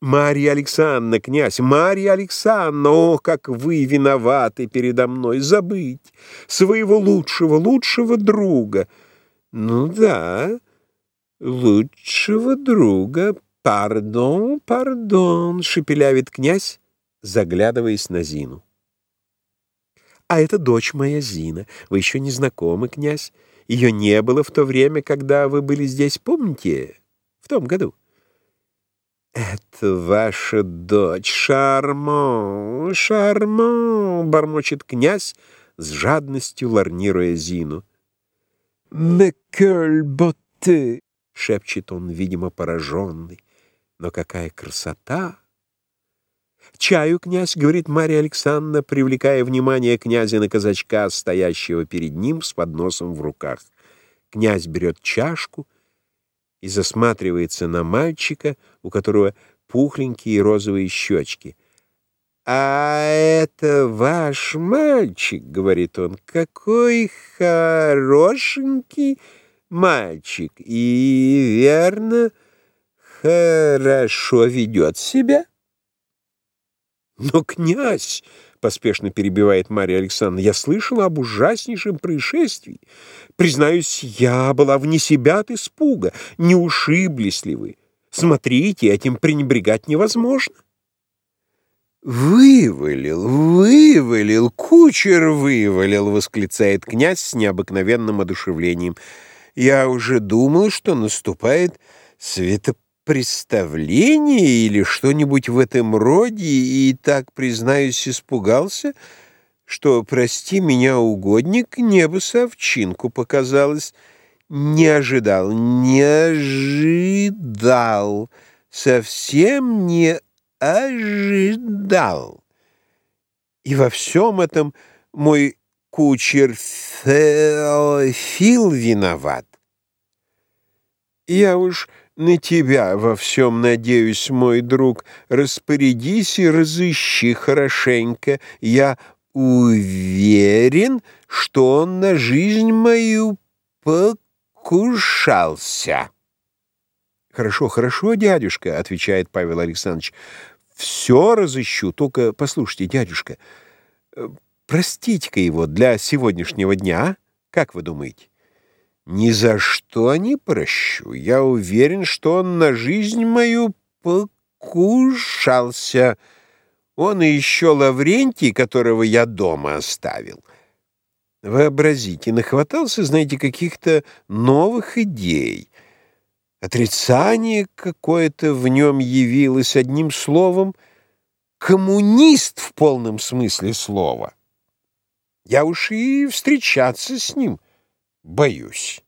Марья Александровна, князь, Марья Александровна, о, как вы виноваты передо мной, забыть своего лучшего, лучшего друга. Ну да, лучшего друга, пардон, пардон, шепелявит князь, заглядываясь на Зину. А это дочь моя Зина, вы еще не знакомы, князь. Ее не было в то время, когда вы были здесь, помните, в том году? «Это ваша дочь, Шармон, Шармон!» — бормочет князь, с жадностью ларнируя Зину. «Мекель боте!» — шепчет он, видимо, пораженный. «Но какая красота!» «Чаю, князь!» — говорит Марья Александровна, привлекая внимание князя на казачка, стоящего перед ним с подносом в руках. Князь берет чашку — и засматривается на мальчика, у которого пухленькие розовые щечки. «А это ваш мальчик», — говорит он, — «какой хорошенький мальчик и, верно, хорошо ведет себя». «Но, князь!» поспешно перебивает Марья Александровна, я слышала об ужаснейшем происшествии. Признаюсь, я была вне себя от испуга. Не ушиблись ли вы? Смотрите, этим пренебрегать невозможно. «Вывалил, вывалил, кучер вывалил!» — восклицает князь с необыкновенным одушевлением. «Я уже думал, что наступает светопредставление представление или что-нибудь в этом роде, и так, признаюсь, испугался, что, прости меня, угодник, небо совчинку показалось. Не ожидал, не ожидал, совсем не ожидал. И во всем этом мой кучер Феофил виноват. Я уж на тебя во всем надеюсь, мой друг. Распорядись и разыщи хорошенько. Я уверен, что он на жизнь мою покушался. «Хорошо, хорошо, дядюшка», — отвечает Павел Александрович. «Все разыщу, только послушайте, дядюшка, э, простите-ка его для сегодняшнего дня, а? Как вы думаете?» Ни за что не прощу. Я уверен, что он на жизнь мою покушался. Он и еще Лаврентий, которого я дома оставил. Вообразите, нахватался, знаете, каких-то новых идей. Отрицание какое-то в нем явилось, одним словом, коммунист в полном смысле слова. Я уж и встречаться с ним боюсь.